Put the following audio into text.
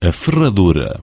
a ferradura.